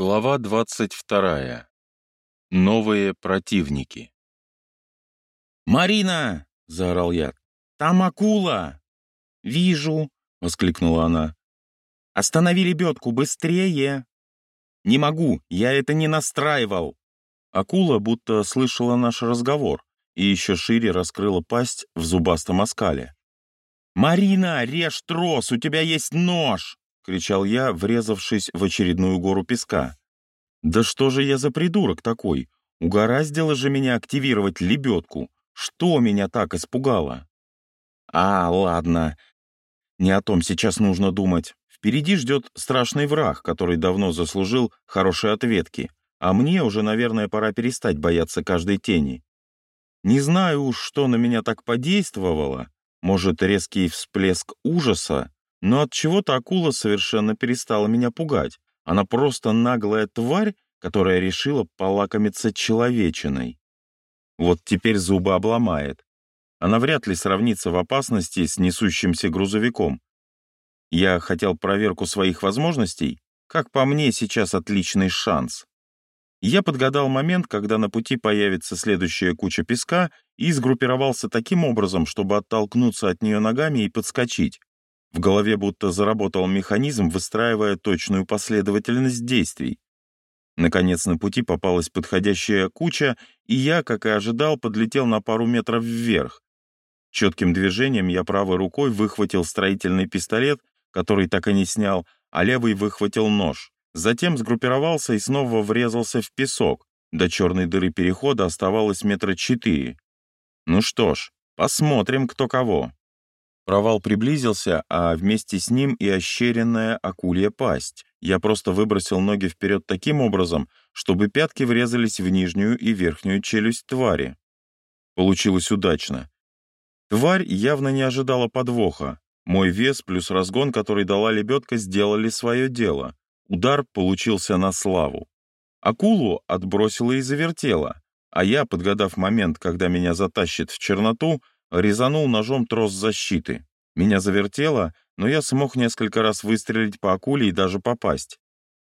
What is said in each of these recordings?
Глава 22. Новые противники. «Марина!» — заорал я. «Там акула!» «Вижу!» — воскликнула она. «Останови лебедку, быстрее!» «Не могу, я это не настраивал!» Акула будто слышала наш разговор и еще шире раскрыла пасть в зубастом оскале. «Марина, режь трос, у тебя есть нож!» — кричал я, врезавшись в очередную гору песка. «Да что же я за придурок такой? Угораздило же меня активировать лебедку. Что меня так испугало?» «А, ладно. Не о том сейчас нужно думать. Впереди ждет страшный враг, который давно заслужил хорошие ответки, а мне уже, наверное, пора перестать бояться каждой тени. Не знаю уж, что на меня так подействовало, может, резкий всплеск ужаса, но от чего-то акула совершенно перестала меня пугать. Она просто наглая тварь, которая решила полакомиться человечиной. Вот теперь зубы обломает. Она вряд ли сравнится в опасности с несущимся грузовиком. Я хотел проверку своих возможностей. Как по мне, сейчас отличный шанс. Я подгадал момент, когда на пути появится следующая куча песка, и сгруппировался таким образом, чтобы оттолкнуться от нее ногами и подскочить. В голове будто заработал механизм, выстраивая точную последовательность действий. Наконец на пути попалась подходящая куча, и я, как и ожидал, подлетел на пару метров вверх. Четким движением я правой рукой выхватил строительный пистолет, который так и не снял, а левый выхватил нож. Затем сгруппировался и снова врезался в песок. До черной дыры перехода оставалось метра четыре. Ну что ж, посмотрим, кто кого. Провал приблизился, а вместе с ним и ощеренная акулья пасть. Я просто выбросил ноги вперед таким образом, чтобы пятки врезались в нижнюю и верхнюю челюсть твари. Получилось удачно. Тварь явно не ожидала подвоха. Мой вес плюс разгон, который дала лебедка, сделали свое дело. Удар получился на славу. Акулу отбросило и завертело, а я, подгадав момент, когда меня затащит в черноту, резанул ножом трос защиты. Меня завертело, но я смог несколько раз выстрелить по акуле и даже попасть.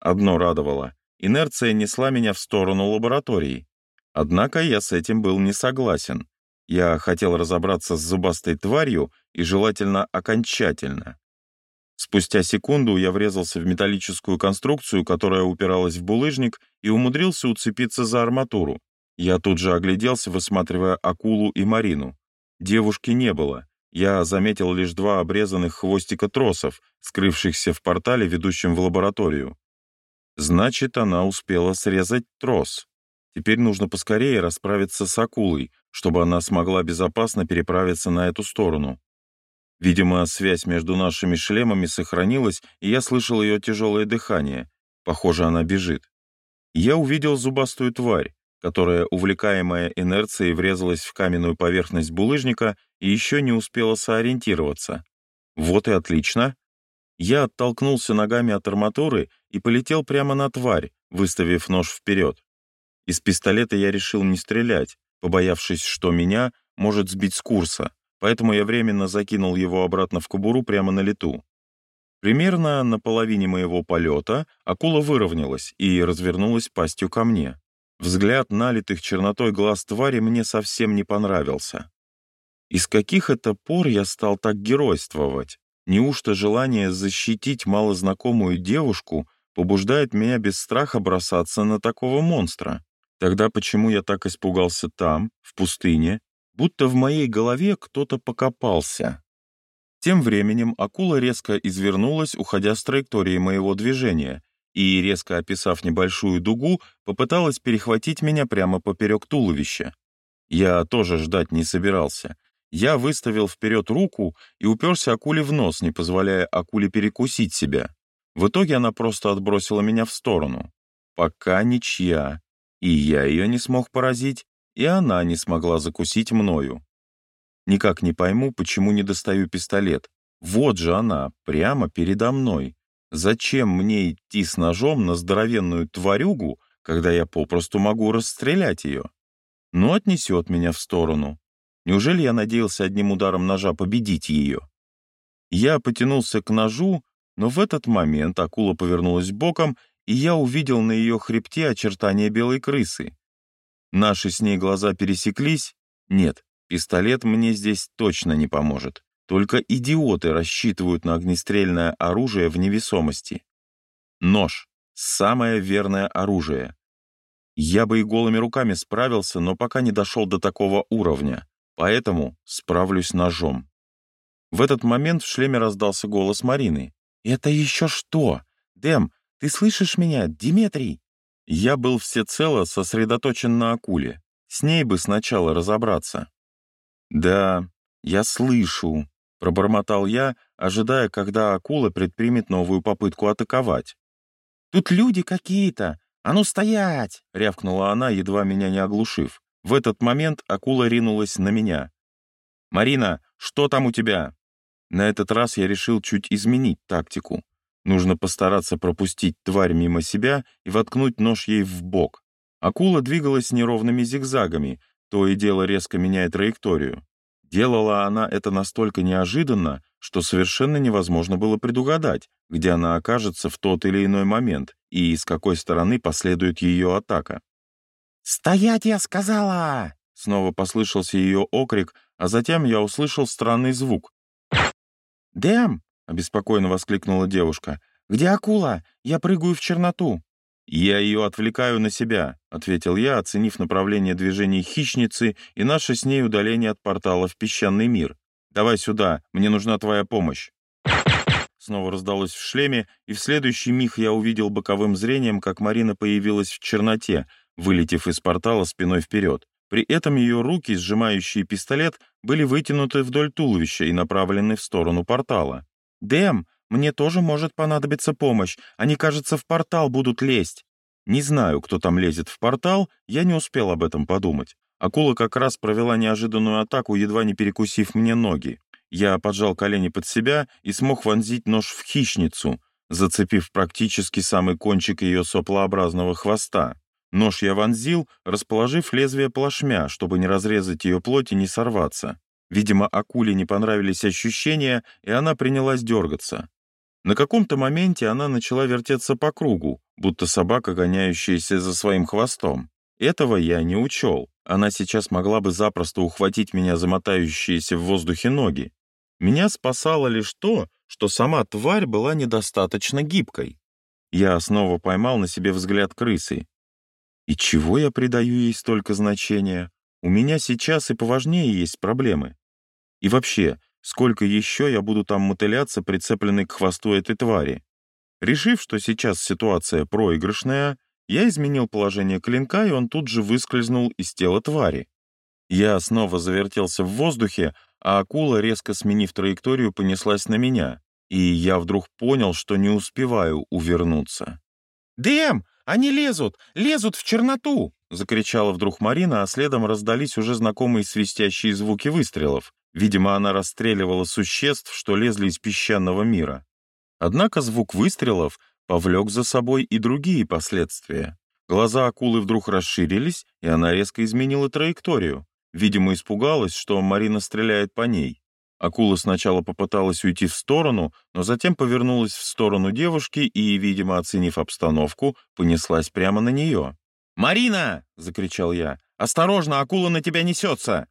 Одно радовало. Инерция несла меня в сторону лаборатории. Однако я с этим был не согласен. Я хотел разобраться с зубастой тварью и желательно окончательно. Спустя секунду я врезался в металлическую конструкцию, которая упиралась в булыжник, и умудрился уцепиться за арматуру. Я тут же огляделся, высматривая акулу и Марину. Девушки не было. Я заметил лишь два обрезанных хвостика тросов, скрывшихся в портале, ведущем в лабораторию. Значит, она успела срезать трос. Теперь нужно поскорее расправиться с акулой, чтобы она смогла безопасно переправиться на эту сторону. Видимо, связь между нашими шлемами сохранилась, и я слышал ее тяжелое дыхание. Похоже, она бежит. Я увидел зубастую тварь которая, увлекаемая инерцией, врезалась в каменную поверхность булыжника и еще не успела соориентироваться. Вот и отлично. Я оттолкнулся ногами от арматуры и полетел прямо на тварь, выставив нож вперед. Из пистолета я решил не стрелять, побоявшись, что меня может сбить с курса, поэтому я временно закинул его обратно в кобуру прямо на лету. Примерно на половине моего полета акула выровнялась и развернулась пастью ко мне. Взгляд налитых чернотой глаз твари мне совсем не понравился. Из каких это пор я стал так геройствовать? Неужто желание защитить малознакомую девушку побуждает меня без страха бросаться на такого монстра? Тогда почему я так испугался там, в пустыне, будто в моей голове кто-то покопался? Тем временем акула резко извернулась, уходя с траектории моего движения, и, резко описав небольшую дугу, попыталась перехватить меня прямо поперек туловища. Я тоже ждать не собирался. Я выставил вперед руку и уперся акуле в нос, не позволяя акуле перекусить себя. В итоге она просто отбросила меня в сторону. Пока ничья. И я ее не смог поразить, и она не смогла закусить мною. Никак не пойму, почему не достаю пистолет. Вот же она, прямо передо мной. Зачем мне идти с ножом на здоровенную тварюгу, когда я попросту могу расстрелять ее? Ну, отнесет меня в сторону. Неужели я надеялся одним ударом ножа победить ее? Я потянулся к ножу, но в этот момент акула повернулась боком и я увидел на ее хребте очертания белой крысы. Наши с ней глаза пересеклись. Нет, пистолет мне здесь точно не поможет. Только идиоты рассчитывают на огнестрельное оружие в невесомости. Нож — самое верное оружие. Я бы и голыми руками справился, но пока не дошел до такого уровня, поэтому справлюсь ножом. В этот момент в шлеме раздался голос Марины. «Это еще что? Дэм, ты слышишь меня, Диметрий?» Я был всецело сосредоточен на акуле. С ней бы сначала разобраться. «Да, я слышу», — пробормотал я, ожидая, когда акула предпримет новую попытку атаковать. «Тут люди какие-то! А ну стоять!» — рявкнула она, едва меня не оглушив. В этот момент акула ринулась на меня. «Марина, что там у тебя?» На этот раз я решил чуть изменить тактику. Нужно постараться пропустить тварь мимо себя и воткнуть нож ей в бок. Акула двигалась неровными зигзагами, то и дело резко меняя траекторию. Делала она это настолько неожиданно, что совершенно невозможно было предугадать, где она окажется в тот или иной момент и с какой стороны последует ее атака. «Стоять, я сказала!» Снова послышался ее окрик, а затем я услышал странный звук, «Дэм!» — обеспокоенно воскликнула девушка. «Где акула? Я прыгаю в черноту». «Я ее отвлекаю на себя», — ответил я, оценив направление движения хищницы и наше с ней удаление от портала в песчаный мир. «Давай сюда, мне нужна твоя помощь». Снова раздалось в шлеме, и в следующий миг я увидел боковым зрением, как Марина появилась в черноте, вылетев из портала спиной вперед. При этом ее руки, сжимающие пистолет, были вытянуты вдоль туловища и направлены в сторону портала. «Дэм, мне тоже может понадобиться помощь. Они, кажется, в портал будут лезть». Не знаю, кто там лезет в портал, я не успел об этом подумать. Акула как раз провела неожиданную атаку, едва не перекусив мне ноги. Я поджал колени под себя и смог вонзить нож в хищницу, зацепив практически самый кончик ее соплообразного хвоста. Нож я вонзил, расположив лезвие плашмя, чтобы не разрезать ее плоть и не сорваться. Видимо, акуле не понравились ощущения, и она принялась дергаться. На каком-то моменте она начала вертеться по кругу, будто собака, гоняющаяся за своим хвостом. Этого я не учел. Она сейчас могла бы запросто ухватить меня за мотающиеся в воздухе ноги. Меня спасало лишь то, что сама тварь была недостаточно гибкой. Я снова поймал на себе взгляд крысы. И чего я придаю ей столько значения? У меня сейчас и поважнее есть проблемы. И вообще, сколько еще я буду там мотыляться, прицепленный к хвосту этой твари? Решив, что сейчас ситуация проигрышная, я изменил положение клинка, и он тут же выскользнул из тела твари. Я снова завертелся в воздухе, а акула, резко сменив траекторию, понеслась на меня, и я вдруг понял, что не успеваю увернуться. «Дэм, они лезут! Лезут в черноту!» — закричала вдруг Марина, а следом раздались уже знакомые свистящие звуки выстрелов. Видимо, она расстреливала существ, что лезли из песчаного мира. Однако звук выстрелов повлек за собой и другие последствия. Глаза акулы вдруг расширились, и она резко изменила траекторию. Видимо, испугалась, что Марина стреляет по ней. Акула сначала попыталась уйти в сторону, но затем повернулась в сторону девушки и, видимо, оценив обстановку, понеслась прямо на нее. «Марина!» — закричал я. «Осторожно, акула на тебя несется!»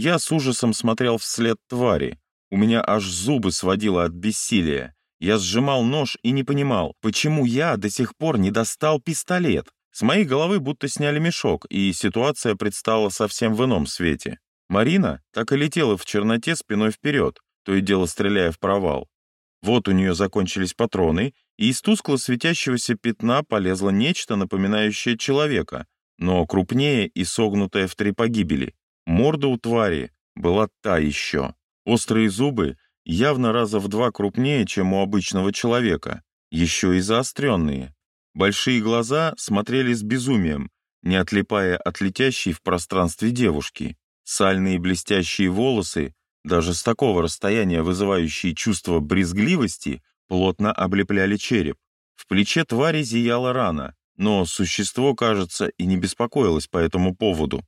Я с ужасом смотрел вслед твари. У меня аж зубы сводило от бессилия. Я сжимал нож и не понимал, почему я до сих пор не достал пистолет. С моей головы будто сняли мешок, и ситуация предстала совсем в ином свете. Марина так и летела в черноте спиной вперед, то и дело стреляя в провал. Вот у нее закончились патроны, и из тускло светящегося пятна полезло нечто, напоминающее человека, но крупнее и согнутое в три погибели. Морда у твари была та еще. Острые зубы явно раза в два крупнее, чем у обычного человека, еще и заостренные. Большие глаза смотрели с безумием, не отлипая от летящей в пространстве девушки. Сальные блестящие волосы, даже с такого расстояния вызывающие чувство брезгливости, плотно облепляли череп. В плече твари зияла рана, но существо, кажется, и не беспокоилось по этому поводу.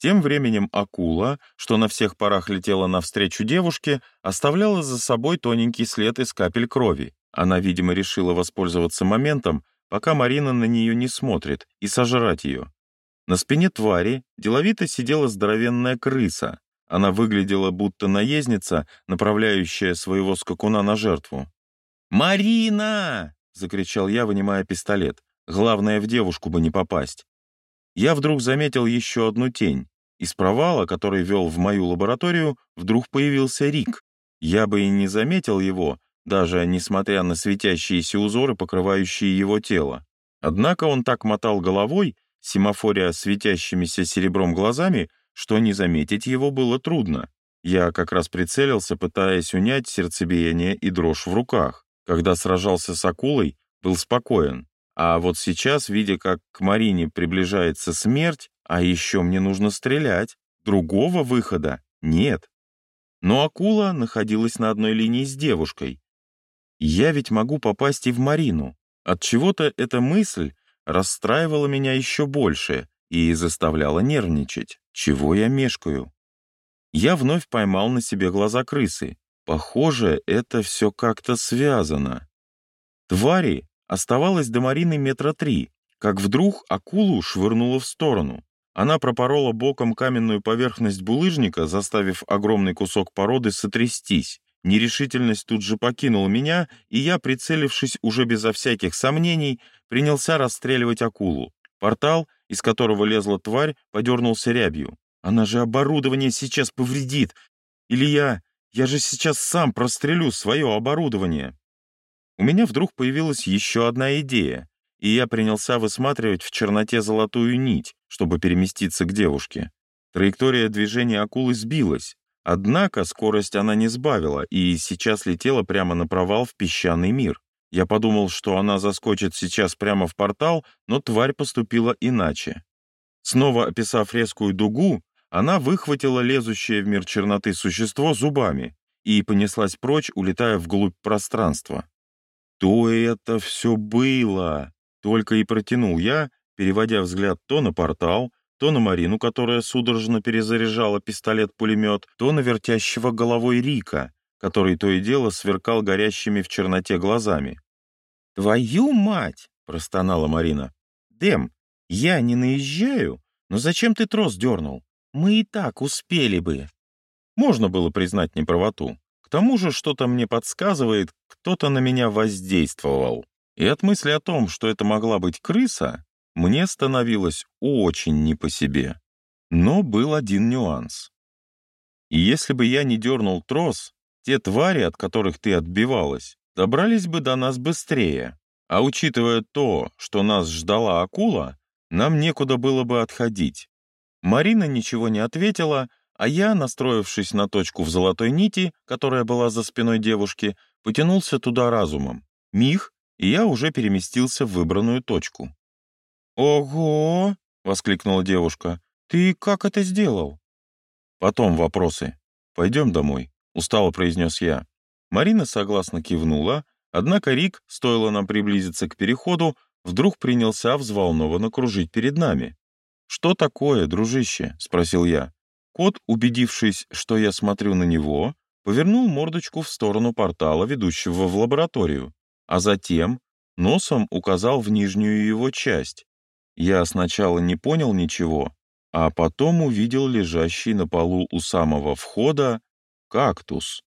Тем временем акула, что на всех парах летела навстречу девушке, оставляла за собой тоненький след из капель крови. Она, видимо, решила воспользоваться моментом, пока Марина на нее не смотрит, и сожрать ее. На спине твари деловито сидела здоровенная крыса. Она выглядела будто наездница, направляющая своего скакуна на жертву. «Марина!» — закричал я, вынимая пистолет. Главное, в девушку бы не попасть. Я вдруг заметил еще одну тень. Из провала, который вел в мою лабораторию, вдруг появился Рик. Я бы и не заметил его, даже несмотря на светящиеся узоры, покрывающие его тело. Однако он так мотал головой, семафоря светящимися серебром глазами, что не заметить его было трудно. Я как раз прицелился, пытаясь унять сердцебиение и дрожь в руках. Когда сражался с акулой, был спокоен. А вот сейчас, видя, как к Марине приближается смерть, а еще мне нужно стрелять, другого выхода нет. Но акула находилась на одной линии с девушкой. Я ведь могу попасть и в Марину. От чего то эта мысль расстраивала меня еще больше и заставляла нервничать. Чего я мешкаю? Я вновь поймал на себе глаза крысы. Похоже, это все как-то связано. Твари оставалось до Марины метра три, как вдруг акулу швырнуло в сторону. Она пропорола боком каменную поверхность булыжника, заставив огромный кусок породы сотрястись. Нерешительность тут же покинула меня, и я, прицелившись уже безо всяких сомнений, принялся расстреливать акулу. Портал, из которого лезла тварь, подернулся рябью. Она же оборудование сейчас повредит. Или я... Я же сейчас сам прострелю свое оборудование. У меня вдруг появилась еще одна идея, и я принялся высматривать в черноте золотую нить, чтобы переместиться к девушке. Траектория движения акулы сбилась, однако скорость она не сбавила и сейчас летела прямо на провал в песчаный мир. Я подумал, что она заскочит сейчас прямо в портал, но тварь поступила иначе. Снова описав резкую дугу, она выхватила лезущее в мир черноты существо зубами и понеслась прочь, улетая вглубь пространства. «То это все было!» — только и протянул я, переводя взгляд то на портал, то на Марину, которая судорожно перезаряжала пистолет-пулемет, то на вертящего головой Рика, который то и дело сверкал горящими в черноте глазами. «Твою мать!» — простонала Марина. «Дэм, я не наезжаю, но зачем ты трос дернул? Мы и так успели бы». Можно было признать неправоту. Тому же что-то мне подсказывает, кто-то на меня воздействовал. И от мысли о том, что это могла быть крыса, мне становилось очень не по себе. Но был один нюанс. И если бы я не дернул трос, те твари, от которых ты отбивалась, добрались бы до нас быстрее. А учитывая то, что нас ждала акула, нам некуда было бы отходить. Марина ничего не ответила, а я, настроившись на точку в золотой нити, которая была за спиной девушки, потянулся туда разумом. Миг, и я уже переместился в выбранную точку. «Ого!» — воскликнула девушка. «Ты как это сделал?» «Потом вопросы. Пойдем домой», — устало произнес я. Марина согласно кивнула, однако Рик, стоило нам приблизиться к переходу, вдруг принялся взволнованно кружить перед нами. «Что такое, дружище?» — спросил я. Кот, убедившись, что я смотрю на него, повернул мордочку в сторону портала, ведущего в лабораторию, а затем носом указал в нижнюю его часть. Я сначала не понял ничего, а потом увидел лежащий на полу у самого входа кактус.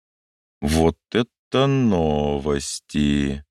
Вот это новости!